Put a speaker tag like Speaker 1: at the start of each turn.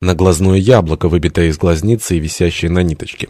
Speaker 1: на глазное яблоко, выбитое из глазницы и висящее на ниточке.